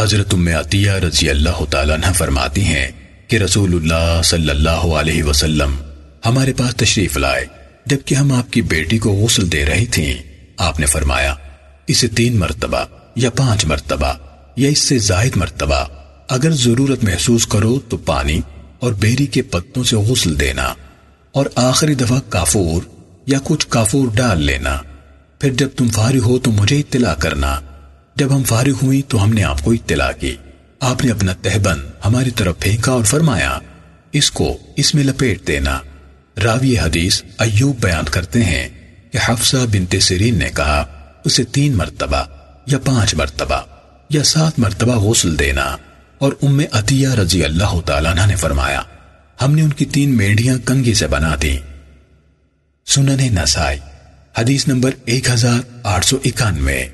حضرت ام عطیہ رضی اللہ تعالیٰ عنہ فرماتی ہیں کہ رسول اللہ صلی اللہ علیہ وسلم ہمارے پاس تشریف لائے، جبکہ ہم آپ کی بیٹی کو غسل دے رہی تھیں آپ نے فرمایا، اسے تین مرتبہ یا پانچ مرتبہ یا اس سے زائد مرتبہ اگر ضرورت محسوس کرو تو پانی اور بیری کے پتوں سے غسل دینا اور آخری دفعہ کافور یا کچھ کافور ڈال لینا۔ پھر جب تم فارغ ہو تو مجھے اطلاع کرنا۔ جب ہم فارغ ہوئی تو ہم نے آپ کو اطلاع کی۔ آپ نے اپنا تہبند ہماری طرف پھینکا اور فرمایا، اس کو اس میں لپیٹ دینا۔ راوی حدیث ایوب بیان کرتے ہیں کہ حفصہ بنت سیرین نے کہا، اسے تین مرتبہ یا پانچ مرتبہ یا سات مرتبہ غسل دینا۔ اور ام عطیہ رضی اللہ تعالیٰ نے فرمایا، ہم نے ان کی تین میڈیاں کنگی سے بنا دی سنن نسائی، حدیث نمبر ایک ہزار آٹھ سو اکانوے۔